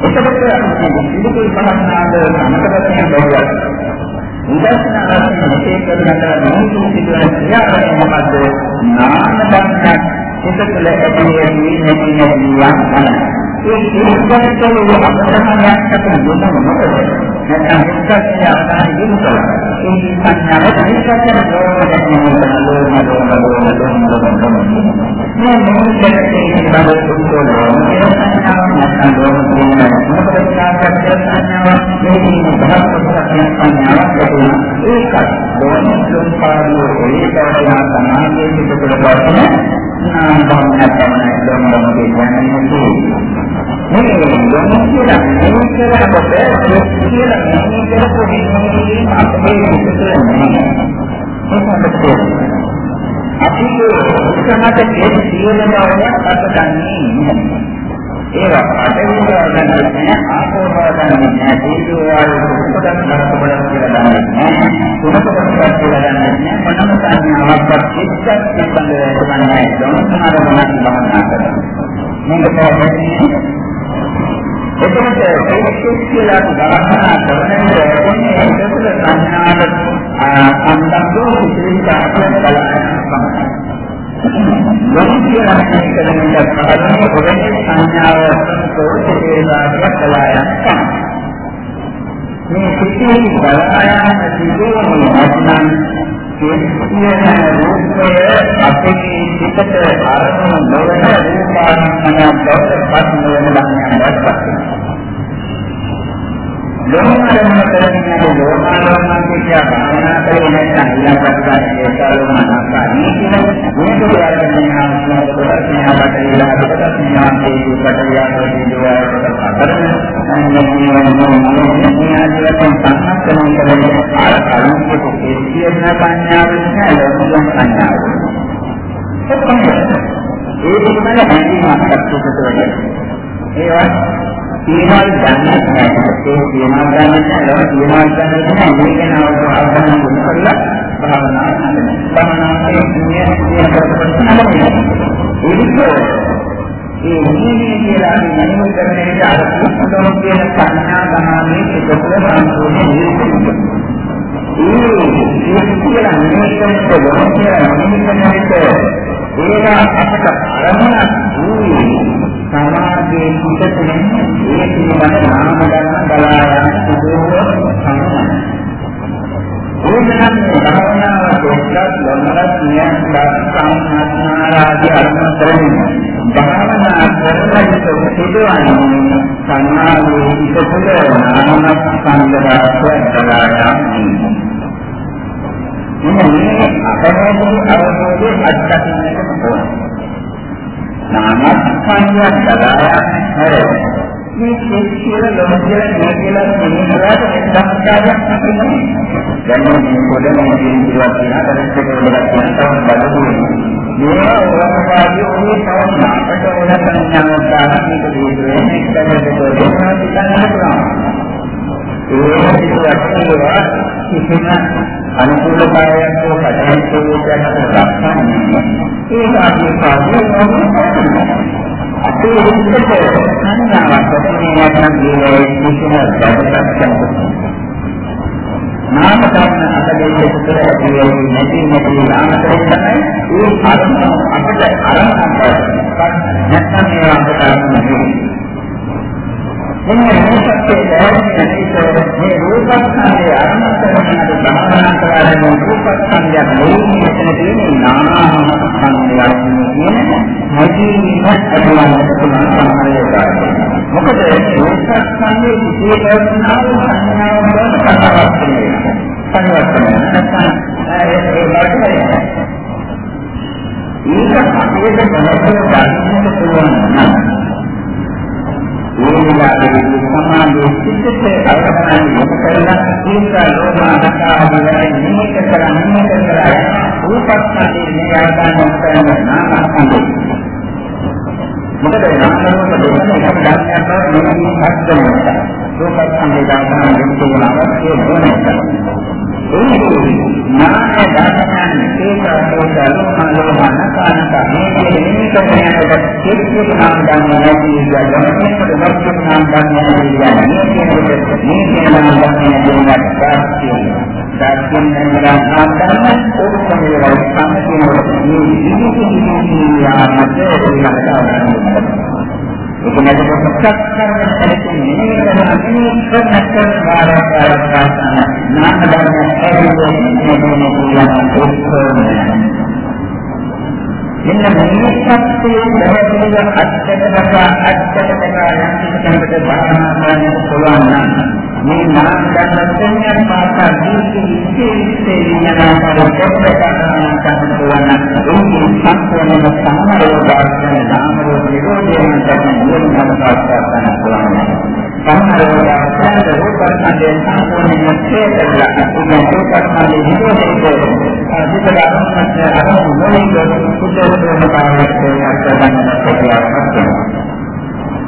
එතකොට ඉදිරි පහනාද අමතරයෙන් බවුවක්. උදස්නාරයෙන් මෙසේ කරනට මොහොතු සිදුවන ක්‍රියාවලිය මොකද්ද? නාම ධර්මයක් සිත තුළ ඇති වෙන්නේ නැති නැති යන ඒ ඉස්සරහට අපතහනයක් අපිට දුන්නම මොකද? නැත්නම් ඉස්සරහට ආදාන දිනුතල. ඒ සංඥාව ඉස්සරහට ලෝකයෙන් ලෝම ලෝම ලෝම ලෝම ලෝම මේ මොහොතේ ඉඳලා දුන්නොත් ඒ සංඥාව නැත්නම් ලෝම කියන මොකද කාර්යයක් සංඥාව මේ කියන බහත් සංඥාවක් ලැබුණා. ඒකත් ලෝම ලෝම පාඩුව ඒකවලා සමාධියේ පිටතට බලන නාම භාවනා තමයි ලෝම ලෝම කියන්නේ. මේ යොමු කියලා මේ කරනකොට කියලා මේ කරපු දෙන්නේ අපේ විශ්සන්නේ මොකක්ද අපි උත්සාහට ඒ සියලු බවයක් අත්දන්නේ ඒවා අඩවිලා ගන්න ආපෝවා ගන්න නෑ දීෝ වායු සුපදක් නරකබලක් කියලා දන්නේ නෑ සුපදක් කියලා දන්නේ නෑ මොනම සංඥාවක් එක්කත් සම්බන්ධ වෙන්නේ නැහැ ධම්මනාර මොනක් බවනා කරනවා මේක තමයි එතකොට ඒකෙත් කියලා ගාහනා කරනකොට කොන්නේ ඒකද සංඥාව සම්බන්ධව සිතිවිලි කාර්යයක් බලන්න ලෝකීය කරන්නේ කරන්නේ පොරේ සංඥාව සෝචේලාට කලායන් මේ සිතිවිලි බලායන සිදුවන අත්නම් කියන රූපය අපේ සිතට අරමුණු නොවන රූපාරම්මණය බවට පත් නොවන ධර්මයක් වත්පත් ලෝමාරම්ම කරන්නේ ලෝමාරම්ම කියන භාවනා කරේ නැත්නම් ඊළඟට ගන්න ඒකාලෝමනසාරී කියන මේක වලකින් ආස්වාද කරන්නේ අපට ඊළඟට ස්නේහා තේජු පටවියාදී දෝවාට අතරම අන්නෝන්‍යෝන්‍යෝන්‍යයන් සංස්කරණය කරන්නේ ආර කලින්ක කියන සංඥාවෙන් ලෝකයන් සංඥාව. ඒක තමයි හැඟීමක් අත්දැකීමකට වෙන්නේ. ඒවා සීමාල් ගන්නත් නැහැ. ඒ සීමාල් ගන්නත් නැහැ. සීමාල් ගන්නත් නැහැ. මේක නව ආවරණ දුක කරලා භාවනා කරනවා. භාවනාවේ ඉන්නේ කියන ප්‍රශ්නයක්. ඒ නිමේ කියලා අපි මනින් කරන එක අර කුසලම කියන සංඥා ගමනේ එකතුල සම්පූර්ණ නිරූපණය. ඒ කියලා නිමේකන්ට ගොඩක් කියලා නිමේකන්ට ඒවා අපට අරමුණක් වූ සමාධියේ පිටතෙන් ඒ පිළිබඳ නාම ධර්ම බලා යන සුදුසු සම්මත. ඕනනම් භාවනාව දෙක්කත් ලොන්නත් නියම් සම්මානාරාදී අරමුණ කරන්නේ. භාවනා කරනකොට සිදුවන්නේ සමාධියේ පිටතේ නාම සංග්‍රහය බලා යන්නේ. මේ අපරාධී අවබෝධය අත්දකින්නට ඕනේ. නාමස්කන්ධය බලාගෙන හැර මේ ශික්ෂිර ලෝකයේ මේ කියලා කියනවාට සංස්කාරයක් නැහැ. දැන් මේ පොඩේ ජීවිතයක් තියෙනවා දැන් ඒක වලට කියනවා බලුනේ. මේවා වරපාදී ඔනේ තව නාමකට ඕන සංඥාවක් ගන්න මේක දීලා මේක තමයි දෙකම හිතන්න පුළුවන්. ඒ විදිහට කිසිම අනුකූලතාවයක් හෝ කටයුත්තක් දක්වන්නේ ඒක අපි පාඩුවේ අපේ හිතට සංඥාවක් ඇතිවෙන්නේ නැත්නම් ඒ කිසිම දැකගන්න නාම ධර්ම අපේ හිතට ඇතිවෙන්නේ නැති නැති නාම ධර්ම තමයි ඒ අරමුණ අපිට අරමුණක් නැත්නම් ඒවා අපට අරමුණ මෙන්න මේකත් දැනෙන්නේ මේ රූපස්කන්ධය අරමුණු කරන භාවනා කරන රූපස්කන්ධයක් නෙවෙයි මෙතන තියෙන්නේ නාම ස්කන්ධයක් කියන හැදීමක් අදවන්නට පුළුවන් සම්මානයයි. මොකද රූපස්කන්ධයේ විශේෂතාව සංඥාව බව කතාවක් වෙනවා. පරිවර්තනය නැත්නම් ඒ වගේ ඒක අපේ දැනට ගන්නට පුළුවන් නම් මේ විලාසයේ සමාධියේ සිටට අවධානය යොමු කරලා ඒක ලෝභාකාරයෙන් නිමිත කරන්නේ නිමිත කරලා රූපස්කන්ධයේ මේ අවධානය යොමු කරන නාමස්කන්ධය. මොකද නාම රූප දෙකම එකම ධර්මයක් බව මෙන්න හත්වෙනවා. රූපස්කන්ධයේ අවධානය යොමු කරන අවශ්‍ය නොනැත. නාය දානයන් ඒකෝසල මනෝමනකානක මේ නිමිත කරනකොට කිසිම නාම ධර්ම නැති යනවා උපස්ථ නාම ධර්මයන් කියන්නේ මේ කෙනෙකුට මේ කියන නාම ධර්මයන් දෙන්නට ප්‍රාප්තිය. ධර්මයෙන් නම් නාම ධර්ම ඔක්කොම ඒවා සම්පූර්ණ මේ විදිහට යාමත ඒකට ඒක නැති කොටසක් කරන සැලකින් නෙමෙයි කරන අනිත් කරන වාරකාරකාසන නාම ධර්ම ඇතුළේ මේ කියන එන්න මේ සත්‍යයේ දැහැදිලිව අත්දැකලා අත්දැකලා යම් කෙනෙකුට භාවනා කරන්න පුළුවන් නම් මේ නාම ධර්ම සංඥා පාසා දීති විශේෂයෙන් යනාකාර දෙප්‍රකාරණ කරන පුළුවන් ඒ සම්පූර්ණ සමාරෝධයෙන් නාම රූප නිරෝධයෙන් තමයි නිරෝධන පාසා කරන්න පුළුවන් සමාරෝධයෙන් රූපස්කන්ධය සම්පූර්ණයෙන් ඡේදලා ඉන්න රූපස්කන්ධය නිරෝධයෙන් අධිකරණය අරමුණු නොවේ සුද්ධ වෙන කාර්යයක් කරන්න පුළුවන්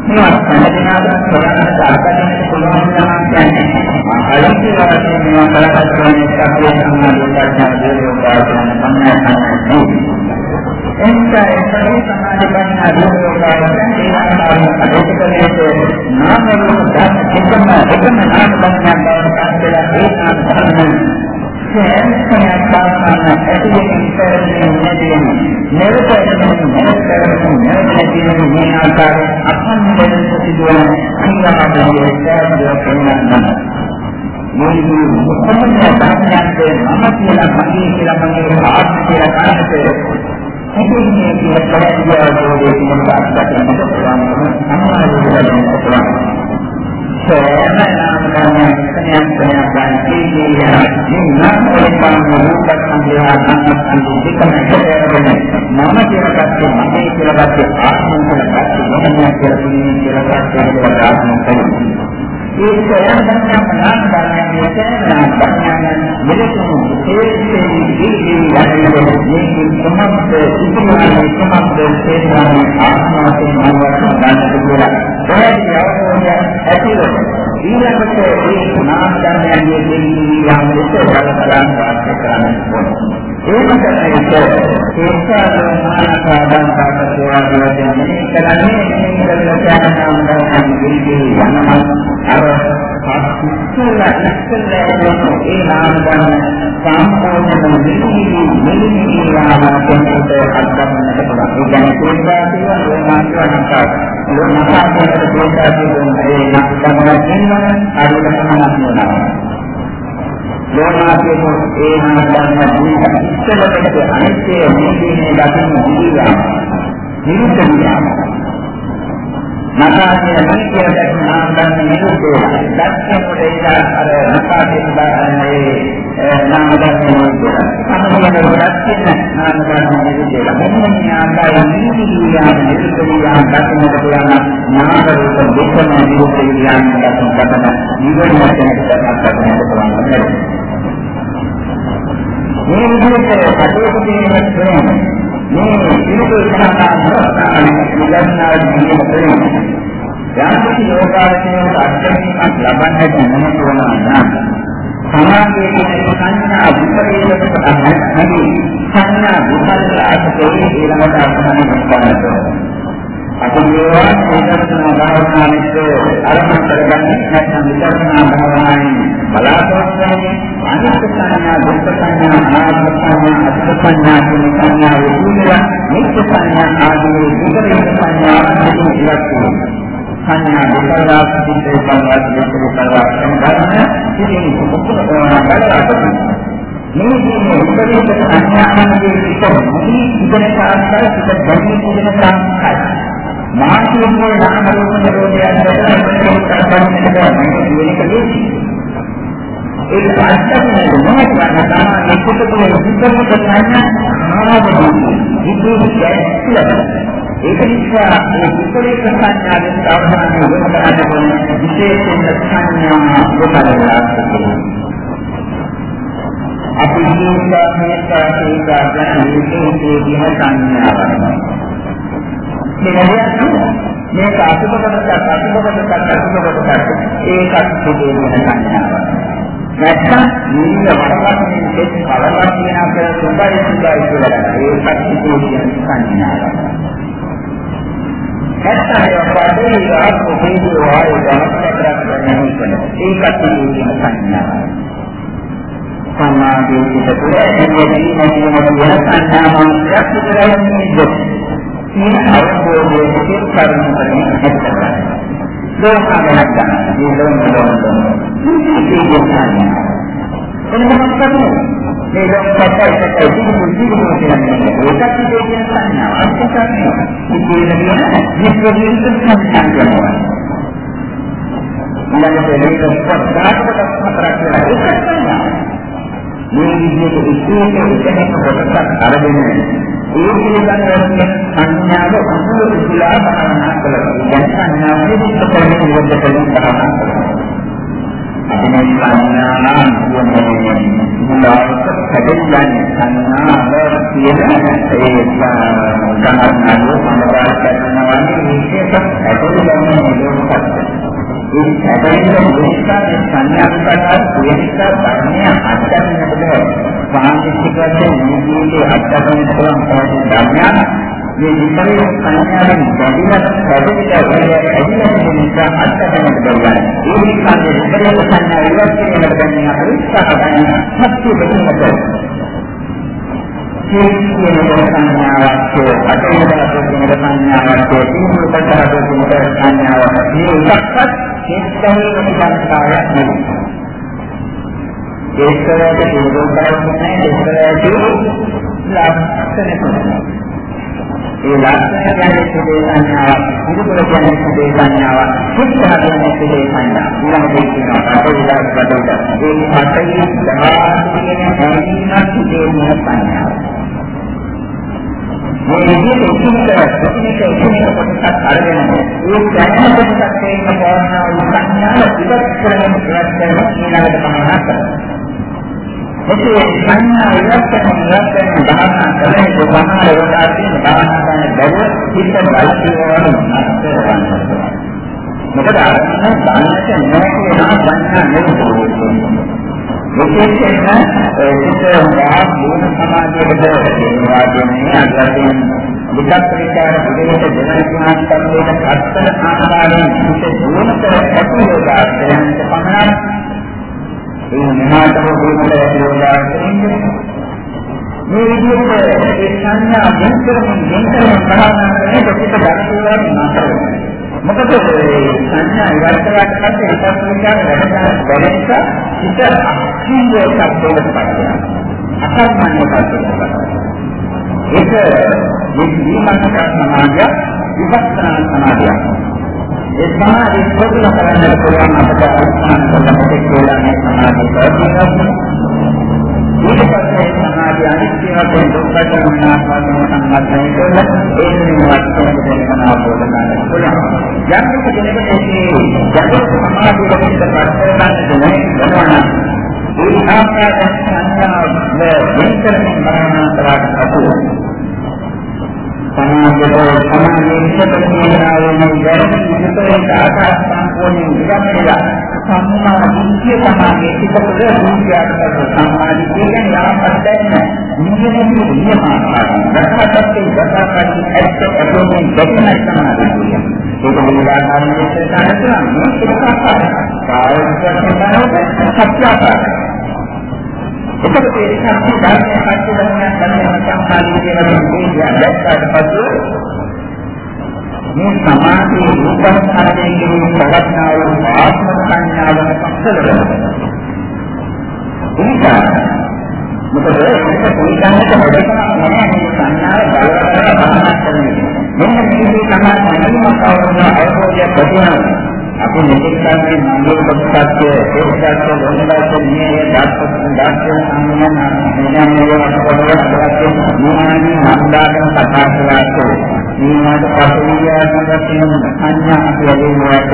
මේවා සම්පූර්ණව ප්‍රයත්න කරගන්න පුළුවන් නම් කියන්නේ අයිති වශයෙන් මේවා කරකට කරන එක අපේ සම්මාදිකාඥා දේවෝපාසන සම්මාසනයි එන්ට එතන සමාධි ප්‍රඥා දේවෝපාසන ඒ ආකාරයෙන් අධිකරණයේ නාම රූප ධර්ම එකම එකම නාම ධර්මයන් බවට පත් වෙලා ඒ නාම ධර්ම සෑම පාසන ඇතිවෙන ඉස්සරහින් නැතිවෙන නිරතයෙන් නිරතයෙන් නැතිවෙන මේ ආකාරයෙන් අපන්දෙන් සිදුවන අංගාපදයේ සෑම දෙයක් මේ මොකක්ද ධර්මයන්ගේ මම කියලා මගේ කියලා මගේ ආත්ම කියලා කාණ්ඩේ ඉතින්නේ කියලා කරන්නේ ඕනේ කියන කාර්යයක් තමයි සම්මානය වෙනවා සෑම නාම ධර්මයන් ස්නේහයන් ගන්න කීකියා නින්නාම වලින් රූපක් සංදේහා සංස්කන්ධ දෙකම එකතරගෙන මම කියලා ගත්තේ මගේ කියලා ගත්තේ ආත්මය කියලා ගත්තේ මොනවද කියලා කියලා ගත්තේ ආත්මය කියලා ඒ සෑම ධර්මයක්ම නාම ධර්මයන් සෑම ධර්මයන් මෙලෙසම හේතුයෙන් දීදී යන්නේ මේ සමස්ත ඉතිමානයේ සමස්ත හේතුයන් ආත්මාවෙන් මනවට ගන්නට කියලා. ඒකයි අවබෝධය ඇතිවෙන. ඊළඟට මේ නාම ධර්මයන්ගේ දෙවි යම් ලෙස බලපෑම් වාස්තු කරන්න ඕනේ. ඒකට ඒකාදෝ මානකාදන් කාටසේවා කියන මේ කරන්නේ මේ කරන නාම ධර්මයන් දෙවි යනවා. අර ඉස්සෙල්ලා ඉස්සෙල්ලා ඒ නාම ධර්ම සම්පූර්ණයෙන්ම නිවිලි නිවිලි යාමා කෙනෙකුට අත්දැකීමකට පුළුවන්. ඒ කියන්නේ තේරුම් ගන්න ඕනකම ලෝකනාථයේ තේරුම් ඒ නාම ධර්ම කියනවා හරියට සමානක් වෙනවා. ලෝකනාථයේ ඒ නාම ධර්ම ඉස්සෙල්ලා අනිත්‍ය මේ දිනේ දකින්න දිවිලා නිරුද්ධ වෙනවා. නකාසේ මේ කියන දැක්ම නාම ධර්ම නිරුද්ධ දැක්කේකොට ඒක අර නකාසේ බාරන්නේ නාම ධර්ම නිරුද්ධ සම්මත දැක්කේ නාම ධර්ම නිරුද්ධ මෙන්න මේ ආකාරයෙන් නිරුද්ධ යාම නිරුද්ධ යාම දැක්මකට යන නාම රූප දෙකම නිරුද්ධ යාම දැක්මකට නිවන වශයෙන් දැක්මකට පුළුවන් මේ විදිහට කටයුතු කිරීමත් මේ සිරුරු සහකාරතාවය නිදන්නා ජීවිතේ යම් කිසි යෝගාවචනයේ අත්දැකීමක් ලබන්නට මොන කරනවා නම් සමාජයේ තියෙන සංඥා විපරීතක අහන්නදී සංඥා විපරීතකේ ඊළඟට අත්දැකීමක් ගන්නවා අපි මේවා විදර්ශනා භාවනාවෙත් අරමුණු කරගන්නේ නැත්නම් විදර්ශනා භාවනාවෙන් බලාපොරොත්තු වෙන්නේ අනිත් සංඥා දුක්ඛ සංඥා අනාත්ම සංඥා අසුභ සංඥා කියන සංඥා වේදිකා නිත්‍ය සංඥා ආදී විපරීත සංඥා අධික ඉලක්කය සංඥා විපරාස සිද්දේ සංඥා දෙක විපරාස සංඥා ඉතින් කොහොමද බලන්න මේ කියන්නේ විපරීත සංඥාවන්ගේ පිටු ඉගෙන ගන්න පිට ගැනීම කියන සංස්කාරය මානසිකව නාම රූප නිරෝධය ඒක අත්දැකීම මොනවද කරනවා මේ කුතුහල විස්තර කරන්න ආවදී විදුලිය ඒක නිසා මේ විපරීත සංඥාවෙන් සාධාරණ වෙනකට විශේෂයෙන් සංඥා උපදවලා අපි ජීවිතයේ මේ කාර්යය ගන්න මේ කියන සංඥාවක් මේක අසුබ කොටසක් අසුබ කොටසක් අසුබ කොටසක් ඒකත් සිදුවෙන සංඥාවක්. නැත්නම් නිල වරවත්මින් දෙත් කලවක් කියන අපේ සුබයි සුබයි කියලා ඒකත් සිදුවෙන සංඥාවක්. නැත්නම් පඩේ ආත්ම හේතු වායු ධර්මයක් කරන්නේ ඒකත් කියන සංඥාව. සමාධිය පිටතට එන්නේ නැතිව වෙන සංඥාවක් විතරයි මේ අවබෝධයේ කරුණු කරන්නේ නැත්නම් ලෝකයක් ගන්න. මේ ලෝකවල මේක කියන්නේ. එන්නම කරන්නේ මේ ලෝකයට එකයි ජීවිත ජීවිත කියන්නේ ඒකත් කියන සංඥාව අත්‍යකරණය. ඉතින් කියන විශ්ව ජීවිත සංඥාව. ඊළඟට මේක පොත්දාකට හතරක් වෙලා ඒක සංඥාව. මේ විදිහට විශේෂ එකක කොටසක් අරගෙන ඒ පිළිබඳව සංඥාව අනුව විලා භාවනා කළා. දැන් සංඥාව විස්තර කරන විදිහට භාවනා කරනවා. අපි මේ සංඥාන කියන්නේ මුලාවට හැදෙන්නේ සංඥාව කියන ඒ ගණනාව සමබර කරනවා විශේෂ ඇතුළේ යන ඒ සැබෑම දුක්ඛ සංඥාකාරය සියනිකා ධර්මය අත්දැකීමට බෑ. සාන්තික වශයෙන් ජීවිතයේ අත්දැකීම පුළුවන් පොඩි ධර්මයක්. මේ විතරේ සංඥාවෙන් බැඳිලා පැහැදිලිට ඇදිලා නිසා අත්දැකීමට බෑ. ඒ නිසා මේ විතරේ සංඥා ඉවත් කිරීමට දැන් අපි උත්සාහ ගන්න සත්‍ය බෙදීමට කියන සංඥාවක් අටේදා කියන සංඥාවක් තීව්‍රතර කියන සංඥාවක් මේ එකක්වත් චේතනාවේ ප්‍රතිපදාවක් නෙවෙයි. ඒකවලට හේතු කරන්නේ ඒකවලට ලක්ෂණ ඒ ලක්ෂණ කියන්නේ සුදේ සංඥාවක්, ඉදිරිපුර කියන්නේ සුදේ සංඥාවක්, සුද්ධ කියන්නේ සුදේ සංඥාවක්. ඊළඟට කියනවා අපේ විලාස බඩට. ඒ හතරේ දහාගෙන හැරීමක් සුදේ සංඥාවක්. මේ විදිහට එකිනෙක එකිනෙක එකිනෙක කොටසක් අරගෙන ඒ දැනන කොටසක් තේින්න පවර්ණා වූ සංඥාව ඉවත් කරගෙන ඉවත් කරන ඊළඟට පමණක් කරනවා. එසේ සංඥා ඉවත් කරන ඉවත් කරන භාවනා කරන සෝමහා රෝගාදී භාවනා කරන බැහැ හිත බලතිවවන නැත්නම් මොකද අරගෙන සංඥා නැති වෙනා සංඥා නෙවෙයි විශේෂයෙන්ම සිත වාග් මූල සමාධියකට ඒවා කියන්නේ අගතින් විකත් විචාර පිළිවෙත දෙවන ඥානස්කන්ධයට අත්තර ආකාරයෙන් සිත දුරට ඇති යෝගාශ්‍රයන්ට පමණක් ඒ මහාතම දුරට ඇති යෝගාශ්‍රයෙන් මේ විදිහට ඒ සංඥා වෙන කරමින් වෙන කරමින් භාවනා කරනකොට සිත ධර්මයෙන් නතර වෙනවා මොකද සංඥා ඉවර්තවට පස්සේ එකක් විචාර වැඩ ගන්න නිසා හිත අක්ෂීය සත්‍යයකට පත් වෙනවා. අකර්මණ්‍ය සත්‍යයකට. ඒක විද්‍යාත්මක සමාධිය විපස්සනා සමාධිය. ඒ සමාධිය ප්‍රතිල කරන්න පුළුවන් අපට අස්ථාන කරගන්න කියලා සමාධිය ප්‍රතිපදිනවා. ඊට පස්සේ සමාධිය අනිත්‍ය වශයෙන් දුක්ඛ සංඥාස්වාදන සම්බන්ධයෙන් කරලා ඒ නිවාස කරගෙන අවබෝධ කරගන්න පුළුවන්. යම් කෙනෙකුට මේ ජගත සමාධිය පිළිබඳව පරිසරයන් දැනෙනවා ඒ ආකාර සංඥාව වෙනතරකින් බරණා කරාට පසු සමාධියට සමාධියේ ඉස්සතකීනාවෙන් ගැරෙන විතරේ ආකාර සම්පූර්ණ විගමනලා සම්මා දිට්ඨිය තමයි පිටතට රූපයක් කරන සම්මාදි කියන්නේ යහපත් දැන නියමයි නියමාකාරයි රහතත්ේ ගතකාරී ඇත්ත අතෝමෙන් දෙකයි සමාදි ඒක මුලාකාරී විශ්ලේෂණය කරනවා මේක ආකාරයි කායික වශයෙන් සත්‍යාකාරයි එතකොට ඒ ශක්තිය ධර්මයේ පස්සේ ධර්මයන් ධර්මයන් සම්පාදිත කියන දේ දැක්කාට පස්සේ මේ සමාධියේ රූපස්කන්ධයේ කියන ප්‍රඥාව ආත්ම සංඥාවන පස්සල වෙනවා. මොකද ඒක පොඩිකන්නට හොදකම නෑ මේ සංඥාව බලවත්ව බහනා කරන්නේ. මෙන්න මේ සමාධියම කවුරුන අවබෝධය ප්‍රතිනවා. අපි මෙතෙක් කන්නේ මගේ කොටසක් ඒකත් වොන්දාට මේ දාස්පත් දාස්පත් සම්මන මෙන්නම වලට මොනවානි මන්දාගෙන කතා කරලා මේකට පසුවියාත්මක කියන සංඥා අපි ලැබෙනවාට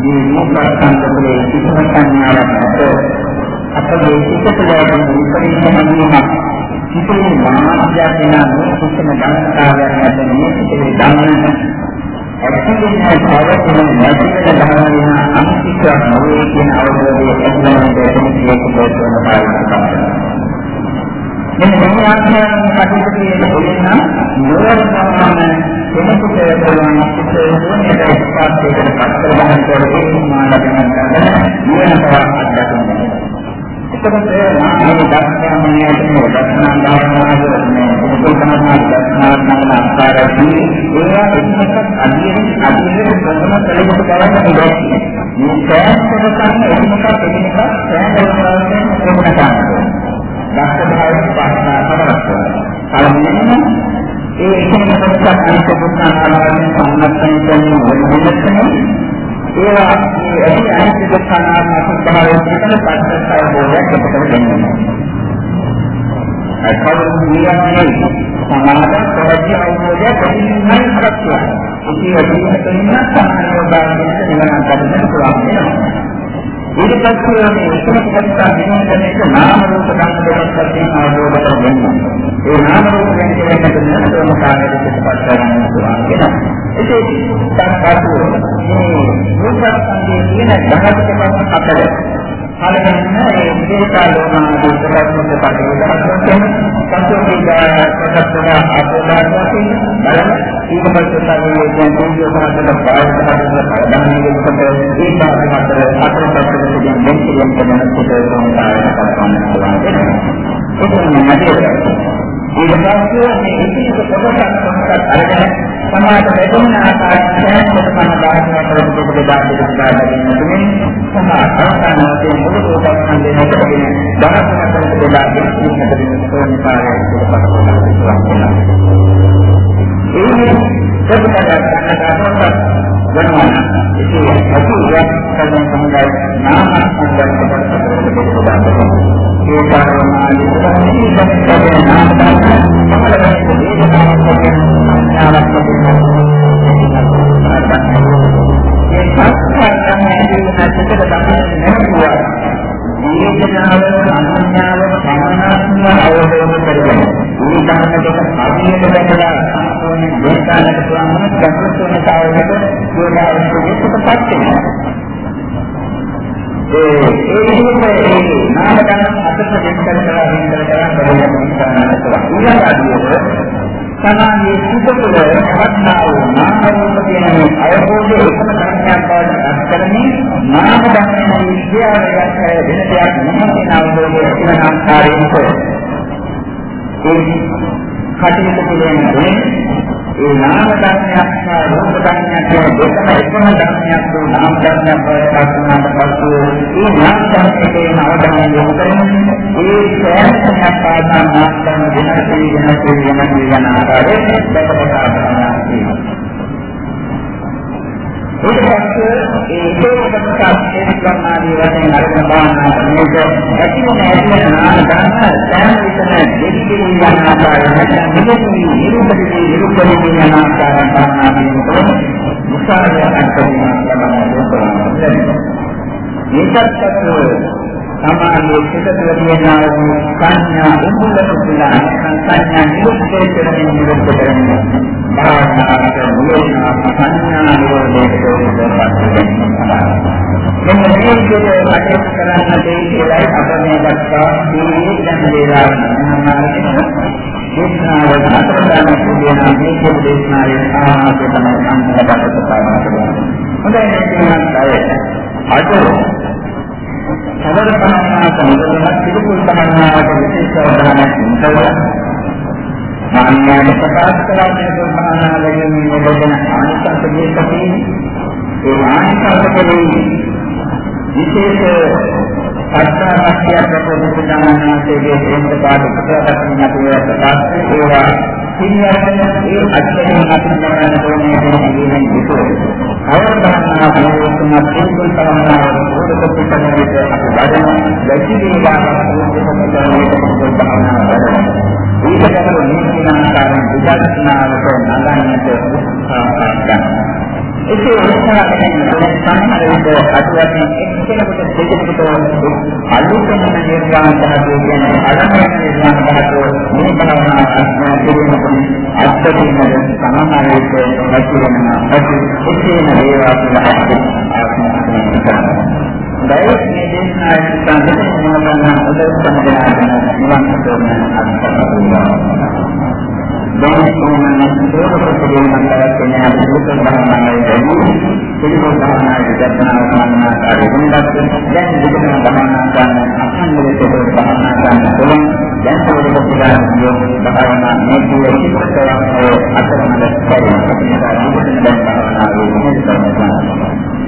මේ රූපස්කන්ධයේ කිසිම සංඥාවක් නැත අපේ සිතේ විපරිණාමයක් කිසිම මානසික වෙන කිසිම ධර්මතාවයක් නැත මේ සිතේ ධර්මයක් ඇත්තටම පවතින නැතිවෙන ධර්මයන් අනිත්‍ය නොවේ කියන අවබෝධය ඇතිවෙන දෙයක් මේක පොතේ පාවිච්චි කරනවා. මෙන්න මේ ආකාරයෙන් කටයුතු කියන එන්න නෝරතාවන කෙනෙකුට පුළුවන් සිත දුන්නට ස්පාර්ශයකට පත් කරගන්න ඕනේ මානවයන් කරන නියමතාවක් අත්දකින්න. එතකොට මේ දක්ෂාමණයට දක්ෂනා දානමාද මේ උපකරණ දක්ෂනා ආකාරයෙන් ඒවා එකක් අදියෙන් අදියෙන් ප්‍රථම කලකට බලන්න ඉඩක් මේ සෑම කොටසක්ම එකක් එකක් සෑම වෙලාවෙම ප්‍රගුණ කරනවා. දක්ෂ භාවයෙන් පාස්නා කරනවා. පළමුවෙන්ම ඒ එකම කොටසක් අනිත් කොටසක් ආකාරයෙන් සම්මතයෙන් කරන වෙනසක් ඒවා මේ ඇති අනිත්‍ය ස්ථානාත්මක ස්වභාවයෙන් පිටන පස්සය බෝධයක් අපට දෙන්නේ. අකවුරු කියන්නේ සමාන ප්‍රවෘත්ති අවබෝධය ප්‍රතිනිමයි කරක්වා. ඉතින් අදිනකෙන්න සමානෝදානයෙන් නිවන ගන්න පුළුවන් වෙනවා. ඊට පස්සේ මේ එකම කොටස දිනන එක නාම රූප ධර්ම දෙකක් වශයෙන් අවබෝධ කරගන්න. ඒ නාම රූප ගැන කියනකොට නේද ඒක තමයි මේ රූපස්කන්ධයේ තියෙන ධනක හතර. පළවෙනිම ඒ විදේශාලෝනා දුක්ඛස්කන්ධ පරිවර්තන සංකේතීකා කොටසක ආපෝදානයෙන් බලන ඊට පස්සේ තමයි කියන්නේ දීර්ඝ සාධක පාරකට ප්‍රධානීය කොට ඒ පාරකට හතර පැත්තකට කියන දෙක කියන කෙනෙක් කොට සම්පාදනය කරන්න පුළුවන් වෙනවා. ඒක නේද? ඊට පස්සේ මේ ඉතිරික කොටසක් කොටසක් අරගෙන සමාජ බෙදුන ආකාරයෙන් කොටසක් දානවා කරපු කොට දාන්න දාගෙන තුනේ සමාජ අවසානයේ මුළු කොටසක් දෙන්නට කියන දහසක් කරපු දාගෙන ඉන්නකදී තෝරන කාර්යයක් කරපුවා. ඒ කොටසක් ගන්නවා ගන්නවා ඉතින් අතුලිය කරන සමුදාය නාම සංගම් කොට දාන්න ඒ කාරණාදී තමයි දැක්කේ නාම ධර්ම පහළ වෙන සංඥාවක් ඒ සංස්කාරයන් ඇතුළත සිටක තමයි නැතුවා දීර්ඝනාව සංඥාව සමානාත්ම අවබෝධ කරගන්න. මේ ධර්ම දෙක හරියට දැකලා සම්පූර්ණ දේශනාවට පුළුවන් ගැඹුරු වෙනතාවකට යෝගාවචරයට පත් වෙනවා. ඒ ඒ විදිහට ඒ නාම ධර්ම අතට දෙන්න කරලා හින්දා කරන් බැලුවා ඊළඟට සමාධියේ සුදුසුල වටනා වූ නාම රූප කියන අවබෝධය එකම ධර්මයක් බවට අත්කරන්නේ නාම ධර්මයේ විද්‍යාවයට වෙන දෙයක් නෙමෙයි අවබෝධය කියන ආකාරයෙන් ඒ කටයුතු පිළිවෙන්නේ ඒ නාම ධර්මයක් සහ රූප ධර්මයක් කියන දෙකම එකම ධර්මයක් වූ නාම ධර්මයක් බවට පත් වුණාට පසු ඒ නාම ධර්මයේ අවධානය යොමු කරන්නේ ඒ සෑම පාදා නාම ධර්ම වෙනසී වෙනසී වෙනසී යන ආකාරයෙන් දැකපතා ගන්නවා ඊට පස්සේ ඒ හේතුපත්කම් ගන්නාදී වශයෙන් අරගෙන බලනවා මේක ඇතිව නැතිව නාම ගන්න සෑම විටම දෙවිදින් යන ආකාරය නැත්නම් නිරුපදී නිරුපදී නිරුපදී යන ආකාරය ගන්නා කියනකොට විශාල අර්ථයක් ලබනවා මේකත් සමාධියේ සිට තුළ තියෙනා වූ සංඥා උමුලක තුලා සංඥා නිරුක්තේ කරමින් නිරුක්ත කරමින් භාවනාවට මුලින්ම මෙන්න මේ විදිහට කටයුතු කරන්න දෙයි කියලා අප මේ දක්වා මේ දැන් වේලාව නමාරින දේශනාව අතරදාන කියනා මේ පොත් දේශනාවේ ආහාරය තමයි සංකල්පකට පාදක කරන්නේ. හොඳයි මේකත් අය අද සමර පහනාවට මුදලක් පිළිකුල් පහනාවට විශේෂ අවධානයක් යොමුනවා. මාන්‍යයට ප්‍රකාශ කරන්නේ දුර්මහානාලයෙන් මෙබඳන ආනිසංස දෙකකින් ඒ ආනිසංස කෙරෙහි විශේෂ සත්‍යාපත්‍ය ප්‍රපෝධිතානාන්තයේ දෙන්න පාඩ ප්‍රකාශන අපේ ප්‍රකාශ ඒවා පිළිවෙලෙන් ඒ අත්දැකීම් අපිට ගන්න ඕනේ කියන විදිහට. අවබෝධනා කරගන්න පිළිතුරු කරනවා පොඩ පිටකම විදිහට අපි වඩන දැකිලි වාදන භාවනා කරනවා. ඒකකට නිසිනාකාරයෙන් විදර්ශනාවට නගන්නට උත්සාහ කරනවා. ඒකේ උත්සාහයෙන් සම්මත විට අතුවකින් එක්කෙනෙකුට දෙකකට අලුතෙන් නිර්වාණ ධාතුව කියන්නේ අලමන නිර්වාණ ධාතුව මේ භාවනා අත්නා කිරීමකින් අත්දැකීමෙන් සමානයික නැතිවෙනවා ඇති එසේම වේවා කියලා ආත්මස්ථාන කරනවා දෛනික මේ දේශනාවේ සංකේත මොනවාද උදව් සම්පදාන නිවන් සුවය අත්දැකීම දැන් කොහොමද සෝතපතියෙන් මතයන් අපිට බලන්න පිළිවෙල භාවනාවේ දර්ශනා කරනවා කාර්යයෙන්වත් දැන් විදින භාවනා කරන අසංගලිත භාවනා කරන දැන් පොරොත්තු ගන්න භාවනා නීතිය ඉස්සරහට අතරමඟ කරන දැන් භාවනාවේ නිරතව